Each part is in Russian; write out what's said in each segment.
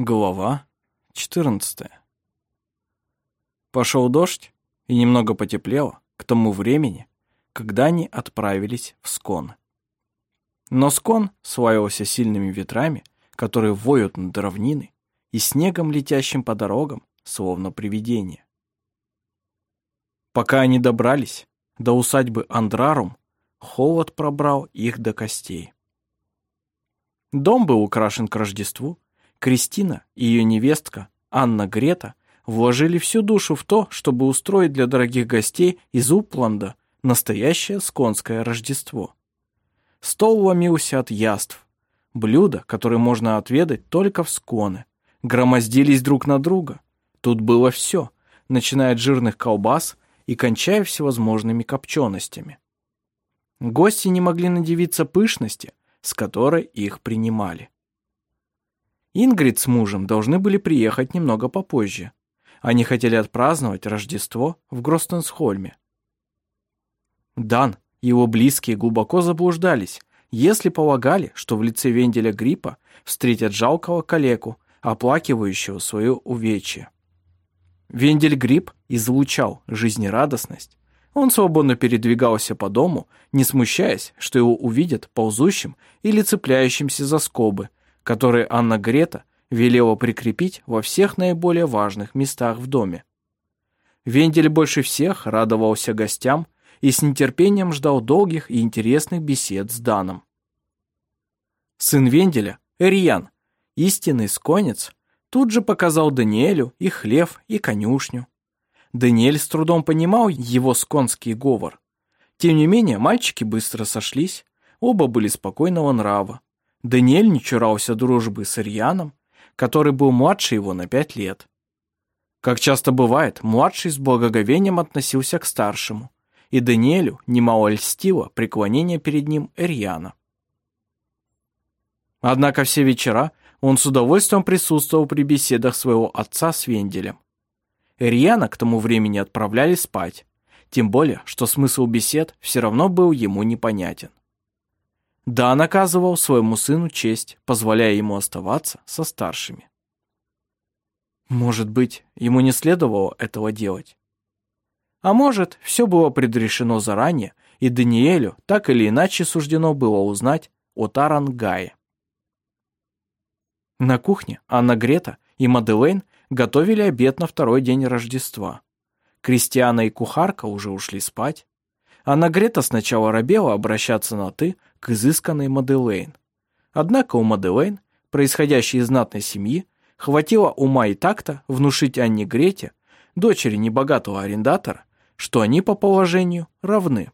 Глава 14 Пошел дождь, и немного потеплело к тому времени, когда они отправились в Скон. Но Скон славился сильными ветрами, которые воют над равниной, и снегом, летящим по дорогам, словно привидение. Пока они добрались до усадьбы Андрарум, холод пробрал их до костей. Дом был украшен к Рождеству, Кристина и ее невестка Анна Грета вложили всю душу в то, чтобы устроить для дорогих гостей из Упланда настоящее сконское Рождество. Стол ломился от яств. Блюда, которые можно отведать только в Сконе, громоздились друг на друга. Тут было все, начиная от жирных колбас и кончая всевозможными копченостями. Гости не могли надевиться пышности, с которой их принимали. Ингрид с мужем должны были приехать немного попозже. Они хотели отпраздновать Рождество в Гростенсхольме. Дан и его близкие глубоко заблуждались, если полагали, что в лице Венделя Гриппа встретят жалкого калеку, оплакивающего свое увечье. Вендель Грипп излучал жизнерадостность. Он свободно передвигался по дому, не смущаясь, что его увидят ползущим или цепляющимся за скобы, которые Анна Грета велела прикрепить во всех наиболее важных местах в доме. Вендель больше всех радовался гостям и с нетерпением ждал долгих и интересных бесед с Даном. Сын Венделя, Эриан, истинный сконец, тут же показал Даниэлю и хлев, и конюшню. Даниэль с трудом понимал его сконский говор. Тем не менее, мальчики быстро сошлись, оба были спокойного нрава. Даниэль не чурался дружбы с Ирьяном, который был младше его на пять лет. Как часто бывает, младший с благоговением относился к старшему, и Даниэлю немало льстило преклонение перед ним Ирьяна. Однако все вечера он с удовольствием присутствовал при беседах своего отца с Венделем. Ирьяна к тому времени отправляли спать, тем более, что смысл бесед все равно был ему непонятен. Да, наказывал своему сыну честь, позволяя ему оставаться со старшими. Может быть, ему не следовало этого делать. А может, все было предрешено заранее, и Даниэлю так или иначе суждено было узнать о Тарангае. На кухне Анна Грета и Маделейн готовили обед на второй день Рождества. Кристиана и кухарка уже ушли спать. Анна Грета сначала робела обращаться на «ты», к изысканной Маделейн. Однако у Маделейн, происходящей из знатной семьи, хватило ума и такта внушить Анне Грете, дочери небогатого арендатора, что они по положению равны.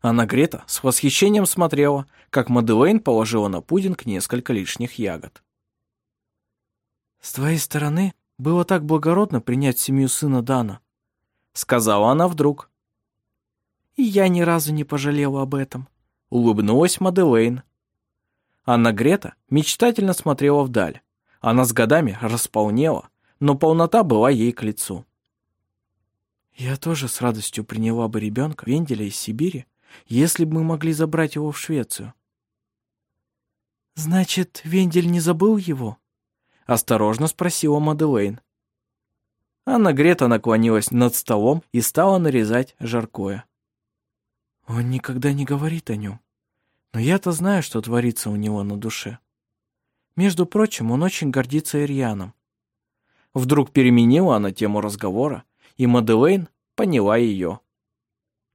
Анна Грета с восхищением смотрела, как Маделейн положила на пудинг несколько лишних ягод. «С твоей стороны было так благородно принять семью сына Дана», сказала она вдруг. «И я ни разу не пожалела об этом улыбнулась Маделейн. Анна Грета мечтательно смотрела вдаль. Она с годами располнела, но полнота была ей к лицу. «Я тоже с радостью приняла бы ребенка Венделя из Сибири, если бы мы могли забрать его в Швецию». «Значит, Вендель не забыл его?» — осторожно спросила Маделейн. Анна Грета наклонилась над столом и стала нарезать жаркое. «Он никогда не говорит о нем. Но я-то знаю, что творится у него на душе. Между прочим, он очень гордится Ирьяном. Вдруг переменила она тему разговора, и Маделейн поняла ее.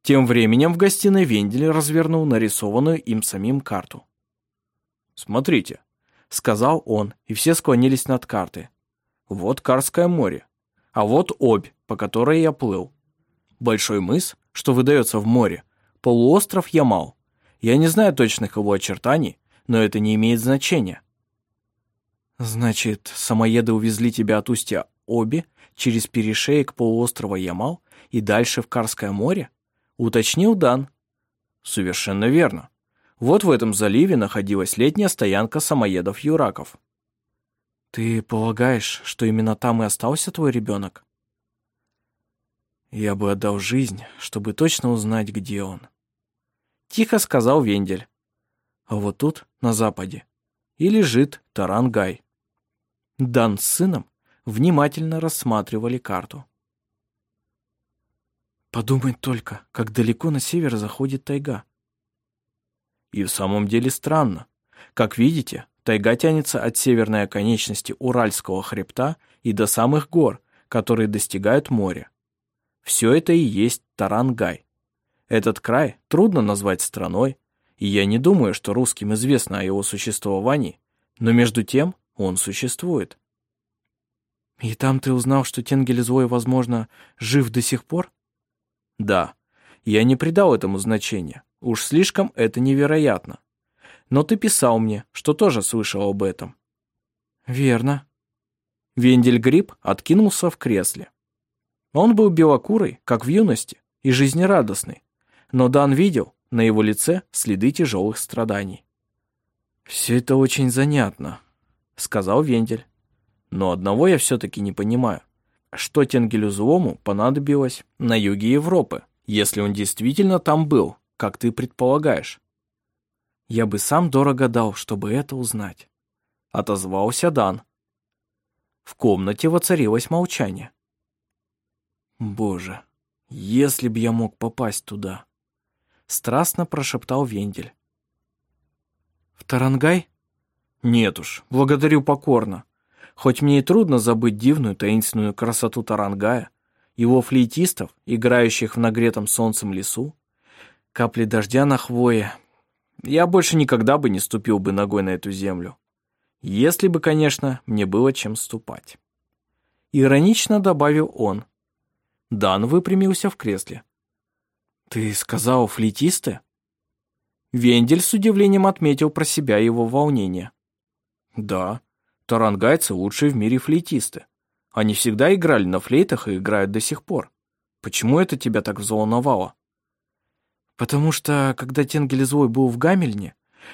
Тем временем в гостиной Вендель развернул нарисованную им самим карту. «Смотрите», — сказал он, и все склонились над картой. «Вот Карское море, а вот Обь, по которой я плыл. Большой мыс, что выдается в море, полуостров Ямал, я не знаю точных его очертаний, но это не имеет значения. Значит, самоеды увезли тебя от устья Оби через перешеек полуострова Ямал и дальше в Карское море? Уточнил Дан. Совершенно верно. Вот в этом заливе находилась летняя стоянка самоедов-юраков. Ты полагаешь, что именно там и остался твой ребенок? Я бы отдал жизнь, чтобы точно узнать, где он. Тихо сказал Вендель. А вот тут, на западе, и лежит Тарангай. Дан с сыном внимательно рассматривали карту. Подумать только, как далеко на север заходит тайга. И в самом деле странно. Как видите, тайга тянется от северной оконечности Уральского хребта и до самых гор, которые достигают моря. Все это и есть Тарангай. Этот край трудно назвать страной, и я не думаю, что русским известно о его существовании, но между тем он существует. И там ты узнал, что Тенгель возможно, жив до сих пор? Да, я не придал этому значения. Уж слишком это невероятно. Но ты писал мне, что тоже слышал об этом. Верно. Вендель откинулся в кресле. Он был белокурый, как в юности, и жизнерадостный. Но Дан видел на его лице следы тяжелых страданий. «Все это очень занятно», — сказал Вендель. «Но одного я все-таки не понимаю. Что Тенгелю Злому понадобилось на юге Европы, если он действительно там был, как ты предполагаешь?» «Я бы сам дорого дал, чтобы это узнать», — отозвался Дан. В комнате воцарилось молчание. «Боже, если б я мог попасть туда!» Страстно прошептал Вендель. «В Тарангай?» «Нет уж, благодарю покорно. Хоть мне и трудно забыть дивную таинственную красоту Тарангая, его флейтистов, играющих в нагретом солнцем лесу, капли дождя на хвое, я больше никогда бы не ступил бы ногой на эту землю. Если бы, конечно, мне было чем ступать. Иронично добавил он. Дан выпрямился в кресле. «Ты сказал флейтисты?» Вендель с удивлением отметил про себя его волнение. «Да, тарангайцы лучшие в мире флейтисты. Они всегда играли на флейтах и играют до сих пор. Почему это тебя так взволновало?» «Потому что, когда Тенгель Злой был в Гамельне,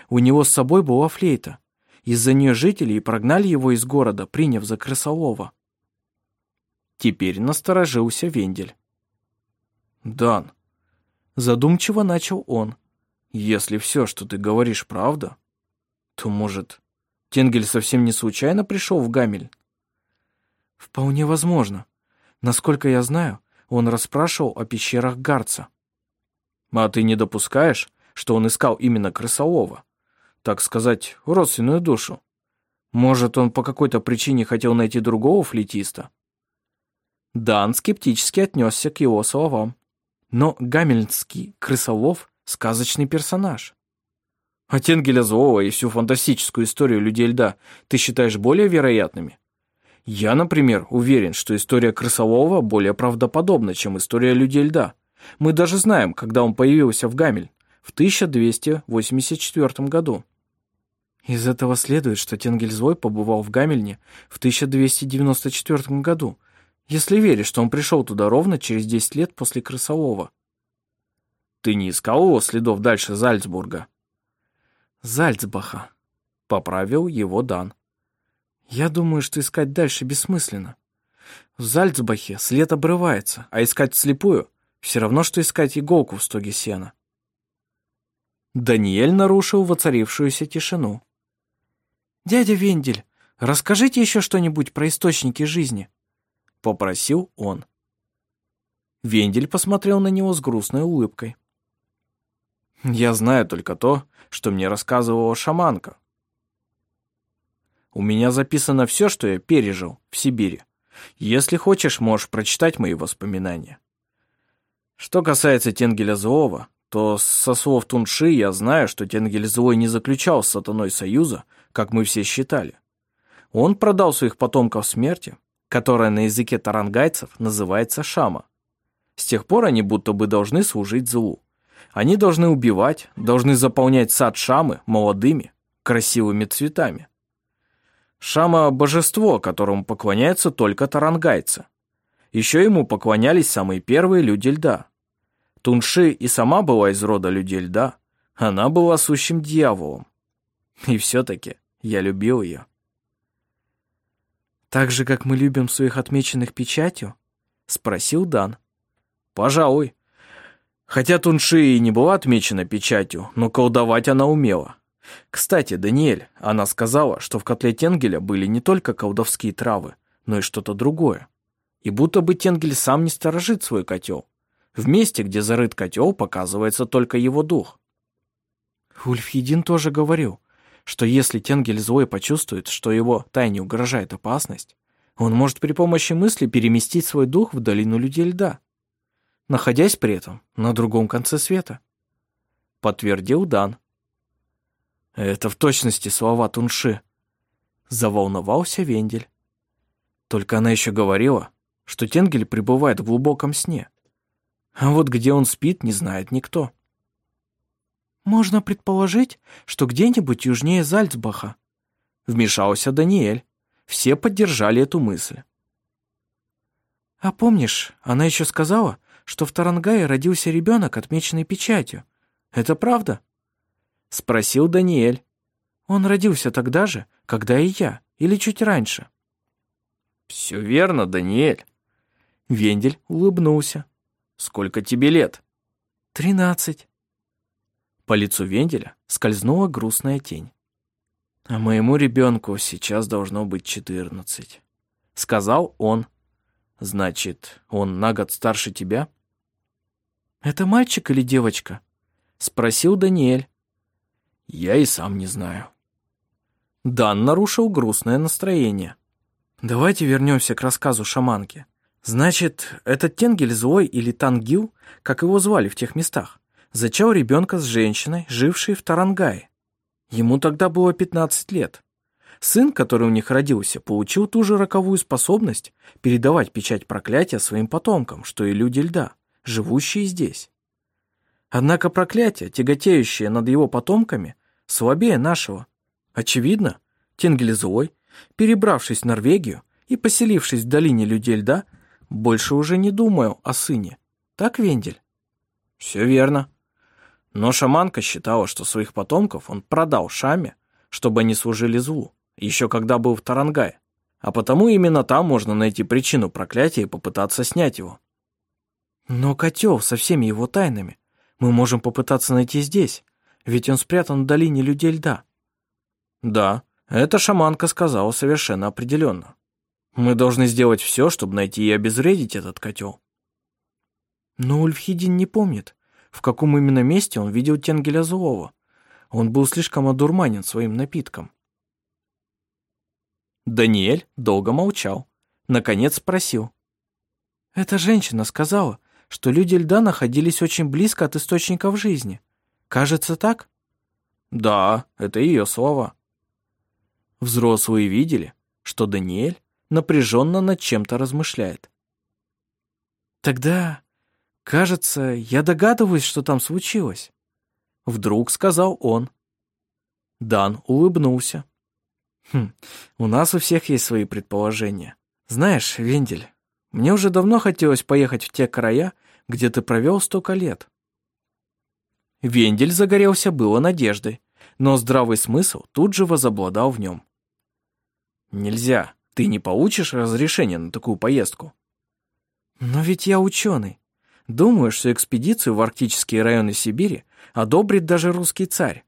у него с собой была флейта. Из-за нее жители прогнали его из города, приняв за крысолова. Теперь насторожился Вендель. «Дан», — задумчиво начал он, — «если все, что ты говоришь, правда, то, может, Тенгель совсем не случайно пришел в Гамель?» «Вполне возможно. Насколько я знаю, он расспрашивал о пещерах Гарца». «А ты не допускаешь, что он искал именно крысолова? Так сказать, родственную душу? Может, он по какой-то причине хотел найти другого флетиста?» Дан скептически отнесся к его словам. Но гамельнский крысолов — сказочный персонаж. А Тенгеля Злого и всю фантастическую историю людей льда ты считаешь более вероятными? Я, например, уверен, что история крысолова более правдоподобна, чем история людей льда. Мы даже знаем, когда он появился в Гамель, в 1284 году. Из этого следует, что Тенгель Злой побывал в Гамельне в 1294 году, если веришь, что он пришел туда ровно через 10 лет после Крысолова. Ты не искал его следов дальше Зальцбурга? Зальцбаха. Поправил его Дан. Я думаю, что искать дальше бессмысленно. В Зальцбахе след обрывается, а искать вслепую все равно, что искать иголку в стоге сена. Даниэль нарушил воцарившуюся тишину. «Дядя Вендель, расскажите еще что-нибудь про источники жизни», попросил он. Вендель посмотрел на него с грустной улыбкой. «Я знаю только то, что мне рассказывала шаманка. У меня записано все, что я пережил в Сибири. Если хочешь, можешь прочитать мои воспоминания. Что касается Тенгеля Злого, то со слов Тунши я знаю, что Тенгель Злой не заключал с сатаной союза, как мы все считали. Он продал своих потомков смерти, которая на языке тарангайцев называется шама. С тех пор они будто бы должны служить злу. Они должны убивать, должны заполнять сад шамы молодыми, красивыми цветами. Шама – божество, которому поклоняются только тарангайцы. Еще ему поклонялись самые первые люди льда. Тунши и сама была из рода людей льда. Она была сущим дьяволом. И все-таки я любил ее. «Так же, как мы любим своих отмеченных печатью?» — спросил Дан. «Пожалуй. Хотя Тунши и не была отмечена печатью, но колдовать она умела. Кстати, Даниэль, она сказала, что в котле Тенгеля были не только колдовские травы, но и что-то другое. И будто бы Тенгель сам не сторожит свой котел. В месте, где зарыт котел, показывается только его дух. Ульфхедин тоже говорил, что если Тенгель злой почувствует, что его тайне угрожает опасность, он может при помощи мысли переместить свой дух в долину людей льда, находясь при этом на другом конце света. Подтвердил Дан. Это в точности слова Тунши. Заволновался Вендель. Только она еще говорила, что Тенгель пребывает в глубоком сне. А вот где он спит, не знает никто. «Можно предположить, что где-нибудь южнее Зальцбаха», вмешался Даниэль. Все поддержали эту мысль. «А помнишь, она еще сказала, что в Тарангае родился ребенок, отмеченный печатью. Это правда?» Спросил Даниэль. «Он родился тогда же, когда и я, или чуть раньше?» «Все верно, Даниэль». Вендель улыбнулся. «Сколько тебе лет?» «Тринадцать». По лицу Венделя скользнула грустная тень. «А моему ребенку сейчас должно быть четырнадцать», — сказал он. «Значит, он на год старше тебя?» «Это мальчик или девочка?» — спросил Даниэль. «Я и сам не знаю». Дан нарушил грустное настроение. «Давайте вернемся к рассказу шаманки. Значит, этот Тенгель злой или Тангил, как его звали в тех местах, зачал ребенка с женщиной, жившей в Тарангае. Ему тогда было 15 лет. Сын, который у них родился, получил ту же роковую способность передавать печать проклятия своим потомкам, что и люди льда, живущие здесь. Однако проклятие, тяготеющее над его потомками, слабее нашего. Очевидно, Тенгель злой, перебравшись в Норвегию и поселившись в долине людей льда, больше уже не думаю о сыне. Так, Вендель? Все верно. Но шаманка считала, что своих потомков он продал Шаме, чтобы они служили злу, еще когда был в Тарангае. А потому именно там можно найти причину проклятия и попытаться снять его. Но котел со всеми его тайнами мы можем попытаться найти здесь, ведь он спрятан в долине людей льда. Да, эта шаманка сказала совершенно определенно. Мы должны сделать все, чтобы найти и обезвредить этот котел. Но Ульфхидин не помнит, в каком именно месте он видел Тенгеля Злого. Он был слишком одурманен своим напитком. Даниэль долго молчал. Наконец спросил. «Эта женщина сказала, что люди льда находились очень близко от источников жизни. Кажется так?» «Да, это ее слова». Взрослые видели, что Даниэль напряженно над чем-то размышляет. «Тогда «Кажется, я догадываюсь, что там случилось», — вдруг сказал он. Дан улыбнулся. «Хм, у нас у всех есть свои предположения. Знаешь, Вендель, мне уже давно хотелось поехать в те края, где ты провел столько лет». Вендель загорелся было надеждой, но здравый смысл тут же возобладал в нем. «Нельзя, ты не получишь разрешения на такую поездку». «Но ведь я ученый. Думаю, что экспедицию в арктические районы Сибири одобрит даже русский царь.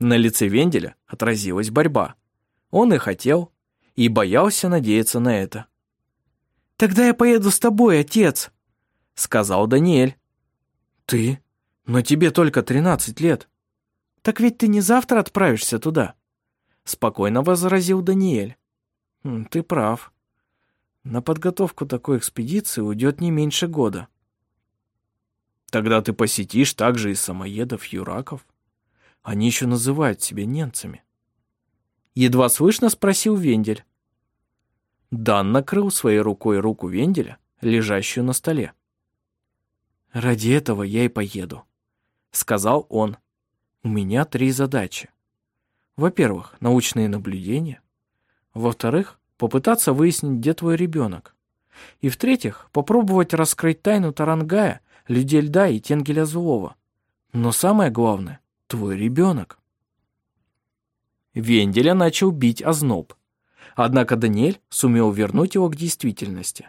На лице Венделя отразилась борьба. Он и хотел, и боялся надеяться на это. «Тогда я поеду с тобой, отец», — сказал Даниэль. «Ты? Но тебе только тринадцать лет». «Так ведь ты не завтра отправишься туда», — спокойно возразил Даниэль. «Ты прав. На подготовку такой экспедиции уйдет не меньше года. Тогда ты посетишь также и самоедов, юраков. Они еще называют себя немцами. Едва слышно спросил Вендель. Дан накрыл своей рукой руку Венделя, лежащую на столе. «Ради этого я и поеду», — сказал он. «У меня три задачи. Во-первых, научные наблюдения. Во-вторых, попытаться выяснить, где твой ребенок. И в-третьих, попробовать раскрыть тайну Тарангая, людей льда и Тенгеля Злого. Но самое главное — твой ребенок. Венделя начал бить озноб. Однако Даниэль сумел вернуть его к действительности.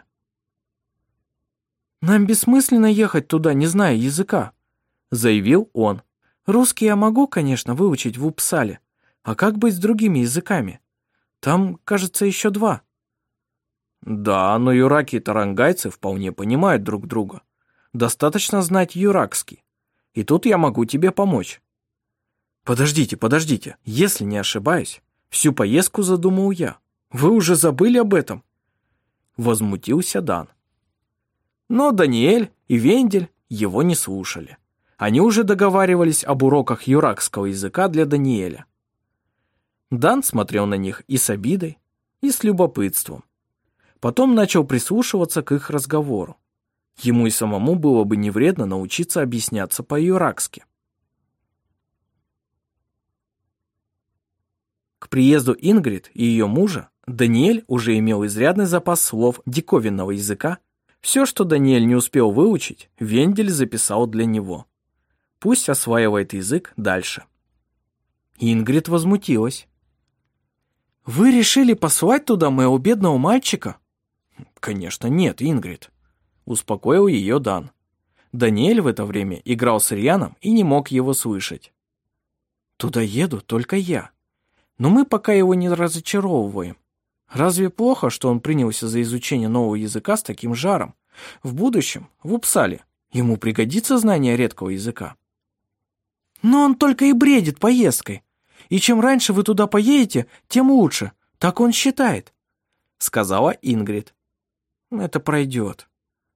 «Нам бессмысленно ехать туда, не зная языка», — заявил он. Русский я могу, конечно, выучить в Упсале. А как быть с другими языками? Там, кажется, еще два. Да, но юраки и тарангайцы вполне понимают друг друга. Достаточно знать юракский. И тут я могу тебе помочь. Подождите, подождите. Если не ошибаюсь, всю поездку задумал я. Вы уже забыли об этом? Возмутился Дан. Но Даниэль и Вендель его не слушали. Они уже договаривались об уроках юракского языка для Даниэля. Дан смотрел на них и с обидой, и с любопытством. Потом начал прислушиваться к их разговору. Ему и самому было бы не вредно научиться объясняться по-юракски. К приезду Ингрид и ее мужа Даниэль уже имел изрядный запас слов диковинного языка. Все, что Даниэль не успел выучить, Вендель записал для него. Пусть осваивает язык дальше. Ингрид возмутилась. «Вы решили послать туда моего бедного мальчика?» «Конечно нет, Ингрид», — успокоил ее Дан. Даниэль в это время играл с Рианом и не мог его слышать. «Туда еду только я. Но мы пока его не разочаровываем. Разве плохо, что он принялся за изучение нового языка с таким жаром? В будущем, в Упсале, ему пригодится знание редкого языка. Но он только и бредит поездкой. И чем раньше вы туда поедете, тем лучше. Так он считает», — сказала Ингрид. «Это пройдет.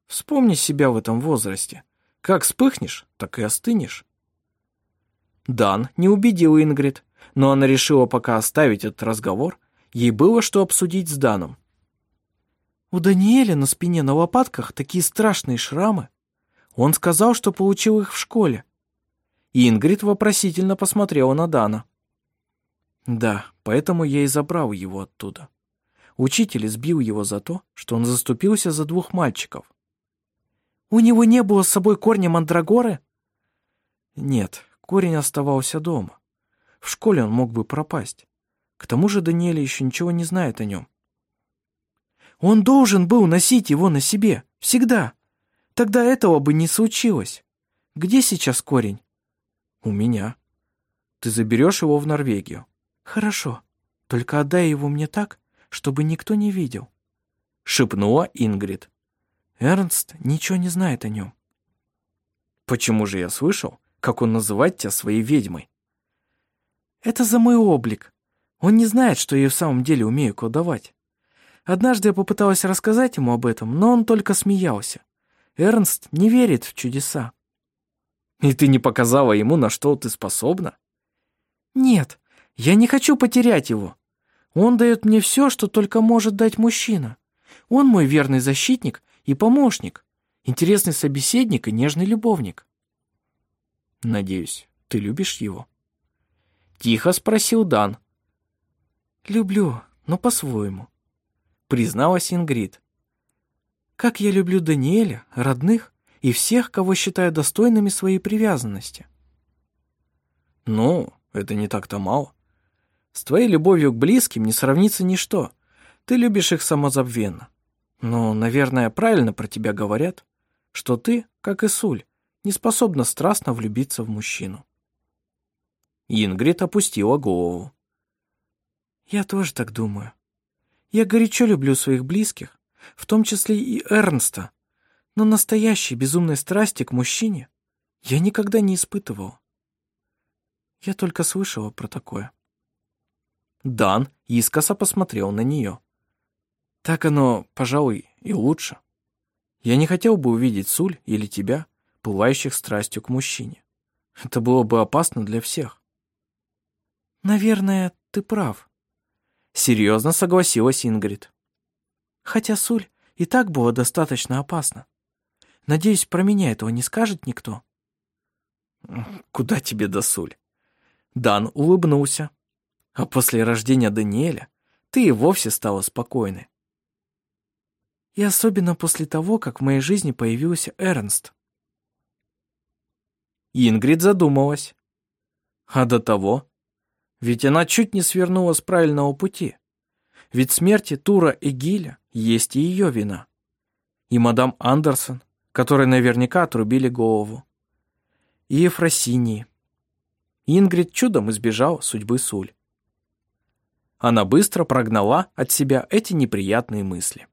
Вспомни себя в этом возрасте. Как вспыхнешь, так и остынешь». Дан не убедил Ингрид, но она решила пока оставить этот разговор. Ей было что обсудить с Даном. «У Даниэля на спине на лопатках такие страшные шрамы. Он сказал, что получил их в школе. Ингрид вопросительно посмотрела на Дана. Да, поэтому я и забрал его оттуда. Учитель избил его за то, что он заступился за двух мальчиков. У него не было с собой корня мандрагоры? Нет, корень оставался дома. В школе он мог бы пропасть. К тому же Даниэль еще ничего не знает о нем. Он должен был носить его на себе, всегда. Тогда этого бы не случилось. Где сейчас корень? «У меня. Ты заберешь его в Норвегию». «Хорошо. Только отдай его мне так, чтобы никто не видел», — шепнула Ингрид. «Эрнст ничего не знает о нем». «Почему же я слышал, как он называет тебя своей ведьмой?» «Это за мой облик. Он не знает, что я в самом деле умею колдовать. Однажды я попыталась рассказать ему об этом, но он только смеялся. Эрнст не верит в чудеса. И ты не показала ему, на что ты способна? Нет, я не хочу потерять его. Он дает мне все, что только может дать мужчина. Он мой верный защитник и помощник, интересный собеседник и нежный любовник. Надеюсь, ты любишь его? Тихо спросил Дан. Люблю, но по-своему, призналась Ингрид. Как я люблю Даниэля, родных и всех, кого считаю достойными своей привязанности. Ну, это не так-то мало. С твоей любовью к близким не сравнится ничто. Ты любишь их самозабвенно. Но, наверное, правильно про тебя говорят, что ты, как и Суль, не способна страстно влюбиться в мужчину. Ингрид опустила голову. Я тоже так думаю. Я горячо люблю своих близких, в том числе и Эрнста, но настоящей безумной страсти к мужчине я никогда не испытывал. Я только слышала про такое. Дан искоса посмотрел на нее. Так оно, пожалуй, и лучше. Я не хотел бы увидеть Суль или тебя, пылающих страстью к мужчине. Это было бы опасно для всех. Наверное, ты прав. Серьезно согласилась Ингрид. Хотя Суль и так было достаточно опасно. Надеюсь, про меня этого не скажет никто?» «Куда тебе, досуль?» Дан улыбнулся. «А после рождения Даниэля ты и вовсе стала спокойной». «И особенно после того, как в моей жизни появился Эрнст». Ингрид задумалась. А до того? Ведь она чуть не свернула с правильного пути. Ведь смерти Тура и Гиля есть и ее вина. И мадам Андерсон, которой наверняка отрубили голову. И Ефросинии. Ингрид чудом избежал судьбы Суль. Она быстро прогнала от себя эти неприятные мысли.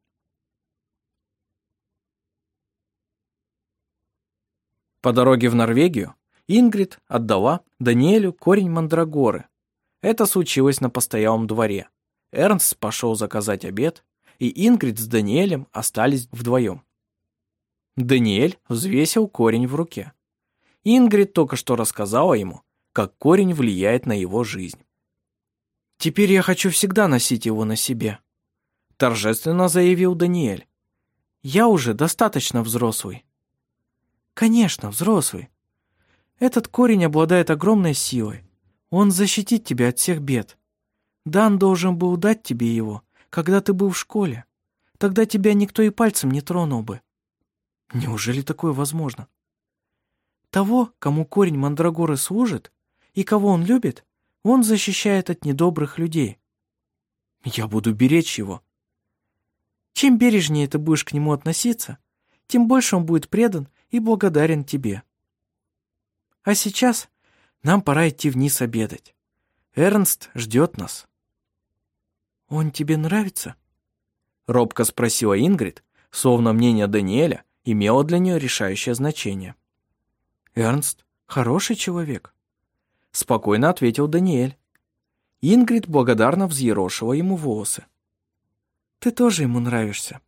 По дороге в Норвегию Ингрид отдала Даниэлю корень мандрагоры. Это случилось на постоялом дворе. Эрнст пошел заказать обед, и Ингрид с Даниэлем остались вдвоем. Даниэль взвесил корень в руке. Ингрид только что рассказала ему, как корень влияет на его жизнь. «Теперь я хочу всегда носить его на себе», — торжественно заявил Даниэль. «Я уже достаточно взрослый». Конечно, взрослый. Этот корень обладает огромной силой. Он защитит тебя от всех бед. Дан должен был дать тебе его, когда ты был в школе. Тогда тебя никто и пальцем не тронул бы. Неужели такое возможно? Того, кому корень мандрагоры служит, и кого он любит, он защищает от недобрых людей. Я буду беречь его. Чем бережнее ты будешь к нему относиться, тем больше он будет предан и благодарен тебе. А сейчас нам пора идти вниз обедать. Эрнст ждет нас. Он тебе нравится? Робко спросила Ингрид, словно мнение Даниэля имело для нее решающее значение. Эрнст хороший человек. Спокойно ответил Даниэль. Ингрид благодарно взъерошила ему волосы. Ты тоже ему нравишься.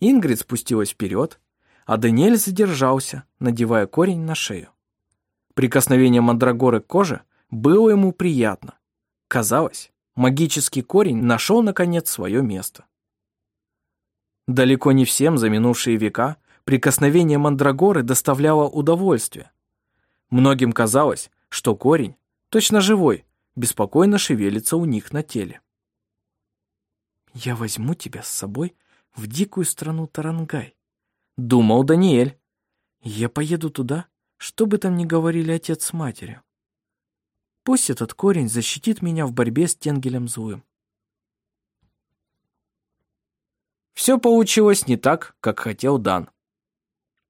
Ингрид спустилась вперед, а Даниэль задержался, надевая корень на шею. Прикосновение мандрагоры к коже было ему приятно. Казалось, магический корень нашел, наконец, свое место. Далеко не всем за минувшие века прикосновение мандрагоры доставляло удовольствие. Многим казалось, что корень, точно живой, беспокойно шевелится у них на теле. «Я возьму тебя с собой в дикую страну Тарангай», Думал Даниэль. Я поеду туда, что бы там ни говорили отец с матерью. Пусть этот корень защитит меня в борьбе с Тенгелем Злым. Все получилось не так, как хотел Дан.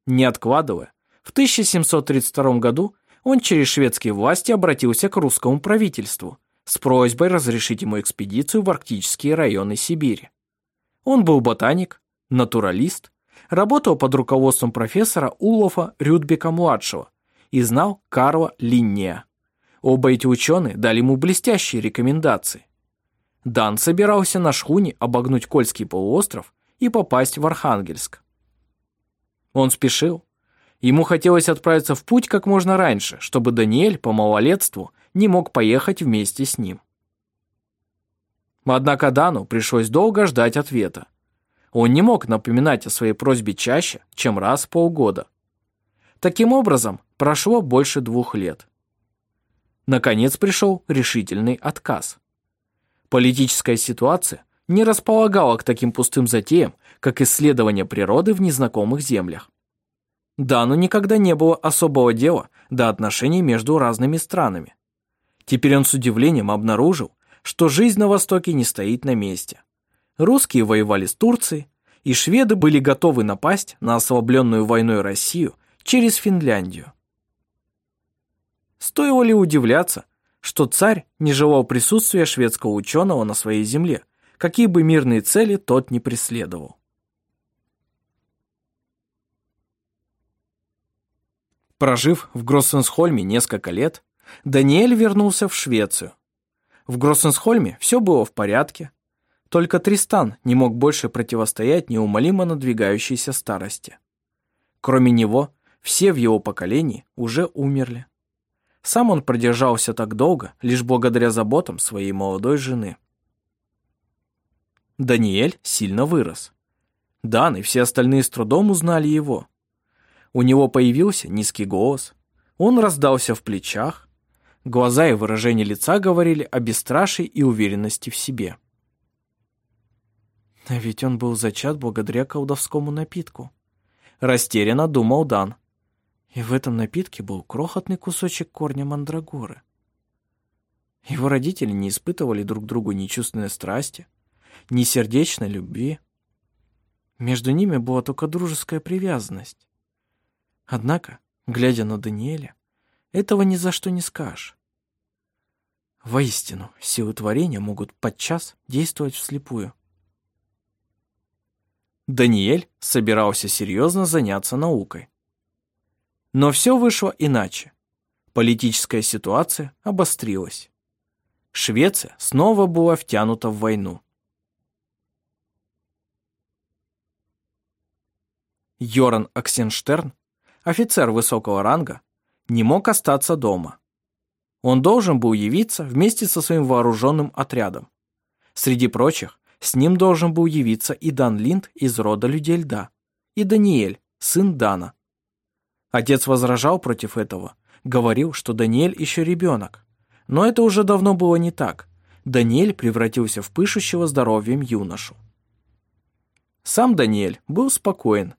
Не откладывая, в 1732 году он через шведские власти обратился к русскому правительству с просьбой разрешить ему экспедицию в арктические районы Сибири. Он был ботаник, натуралист работал под руководством профессора Улофа Рюдбека-младшего и знал Карла Линнея. Оба эти ученые дали ему блестящие рекомендации. Дан собирался на шхуне обогнуть Кольский полуостров и попасть в Архангельск. Он спешил. Ему хотелось отправиться в путь как можно раньше, чтобы Даниэль по малолетству не мог поехать вместе с ним. Однако Дану пришлось долго ждать ответа. Он не мог напоминать о своей просьбе чаще, чем раз в полгода. Таким образом, прошло больше двух лет. Наконец пришел решительный отказ. Политическая ситуация не располагала к таким пустым затеям, как исследование природы в незнакомых землях. Дану никогда не было особого дела до отношений между разными странами. Теперь он с удивлением обнаружил, что жизнь на Востоке не стоит на месте. Русские воевали с Турцией, и шведы были готовы напасть на ослабленную войной Россию через Финляндию. Стоило ли удивляться, что царь не желал присутствия шведского ученого на своей земле, какие бы мирные цели тот не преследовал? Прожив в Гроссенсхольме несколько лет, Даниэль вернулся в Швецию. В Гроссенсхольме все было в порядке, только Тристан не мог больше противостоять неумолимо надвигающейся старости. Кроме него, все в его поколении уже умерли. Сам он продержался так долго лишь благодаря заботам своей молодой жены. Даниэль сильно вырос. Дан и все остальные с трудом узнали его. У него появился низкий голос, он раздался в плечах, глаза и выражение лица говорили о бесстрашии и уверенности в себе. А ведь он был зачат благодаря колдовскому напитку. Растерянно думал Дан. И в этом напитке был крохотный кусочек корня мандрагоры. Его родители не испытывали друг другу ни чувственной страсти, ни сердечной любви. Между ними была только дружеская привязанность. Однако, глядя на Даниэля, этого ни за что не скажешь. Воистину, силы творения могут подчас действовать вслепую. Даниэль собирался серьезно заняться наукой. Но все вышло иначе. Политическая ситуация обострилась. Швеция снова была втянута в войну. Йоран Аксенштерн, офицер высокого ранга, не мог остаться дома. Он должен был явиться вместе со своим вооруженным отрядом. Среди прочих, с ним должен был явиться и Дан Линд из рода людей льда, и Даниэль, сын Дана. Отец возражал против этого, говорил, что Даниэль еще ребенок. Но это уже давно было не так. Даниэль превратился в пышущего здоровьем юношу. Сам Даниэль был спокоен.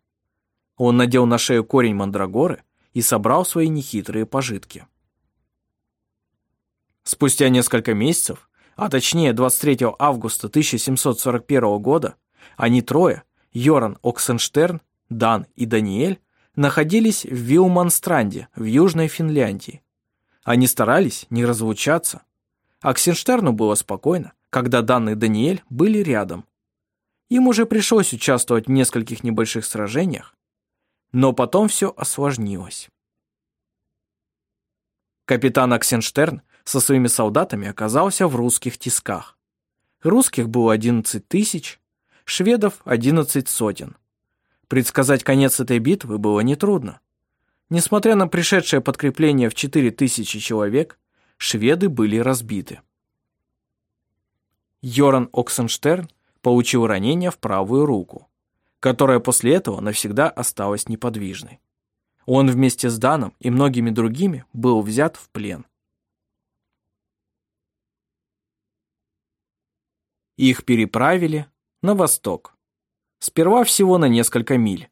Он надел на шею корень мандрагоры и собрал свои нехитрые пожитки. Спустя несколько месяцев а точнее 23 августа 1741 года, они трое, Йоран Оксенштерн, Дан и Даниэль, находились в Вилманстранде в Южной Финляндии. Они старались не разлучаться. Оксенштерну было спокойно, когда Дан и Даниэль были рядом. Им уже пришлось участвовать в нескольких небольших сражениях, но потом все осложнилось. Капитан Оксенштерн со своими солдатами оказался в русских тисках. Русских было 11 тысяч, шведов 11 сотен. Предсказать конец этой битвы было нетрудно. Несмотря на пришедшее подкрепление в 4 тысячи человек, шведы были разбиты. Йоран Оксенштерн получил ранение в правую руку, которое после этого навсегда осталось неподвижной. Он вместе с Даном и многими другими был взят в плен. Их переправили на восток. Сперва всего на несколько миль.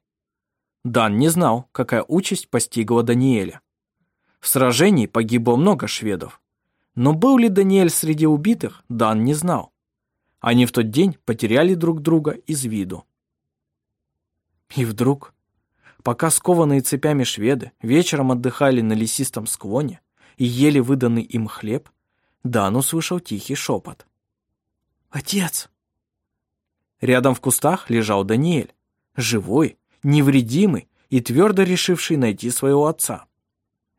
Дан не знал, какая участь постигла Даниэля. В сражении погибло много шведов. Но был ли Даниэль среди убитых, Дан не знал. Они в тот день потеряли друг друга из виду. И вдруг, пока скованные цепями шведы вечером отдыхали на лесистом склоне и ели выданный им хлеб, Дан услышал тихий шепот. «Отец!» Рядом в кустах лежал Даниэль, живой, невредимый и твердо решивший найти своего отца.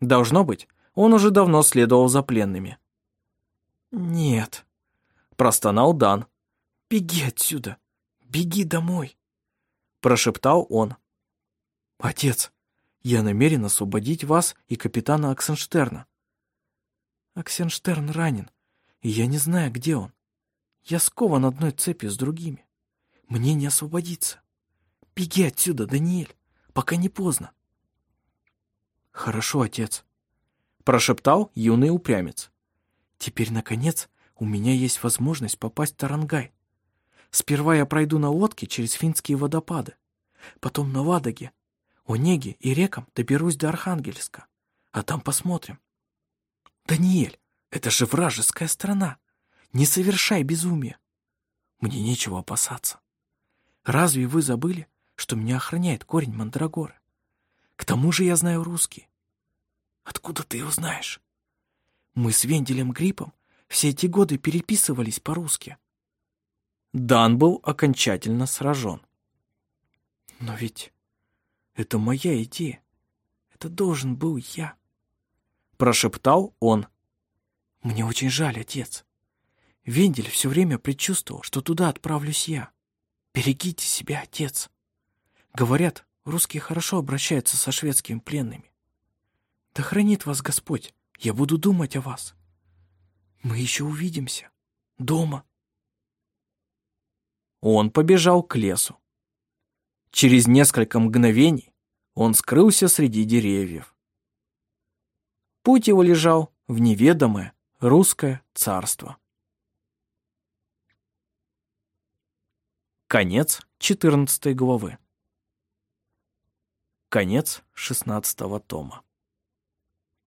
Должно быть, он уже давно следовал за пленными. «Нет», — простонал Дан. «Беги отсюда! Беги домой!» Прошептал он. «Отец, я намерен освободить вас и капитана Аксенштерна. Аксенштерн ранен, и я не знаю, где он. Я скован одной цепью с другими. Мне не освободиться. Беги отсюда, Даниэль, пока не поздно. Хорошо, отец, прошептал юный упрямец. Теперь, наконец, у меня есть возможность попасть в Тарангай. Сперва я пройду на лодке через финские водопады, потом на Ладоге, Онеге и рекам доберусь до Архангельска, а там посмотрим. Даниэль, это же вражеская страна. Не совершай безумие. Мне нечего опасаться. Разве вы забыли, что меня охраняет корень Мандрагоры? К тому же я знаю русский. Откуда ты его знаешь? Мы с Венделем Гриппом все эти годы переписывались по-русски. Дан был окончательно сражен. Но ведь это моя идея. Это должен был я. Прошептал он. Мне очень жаль, отец. Вендель все время предчувствовал, что туда отправлюсь я. Берегите себя, отец. Говорят, русские хорошо обращаются со шведскими пленными. Да хранит вас Господь, я буду думать о вас. Мы еще увидимся. Дома. Он побежал к лесу. Через несколько мгновений он скрылся среди деревьев. Путь его лежал в неведомое русское царство. Конец 14 главы. Конец 16 тома.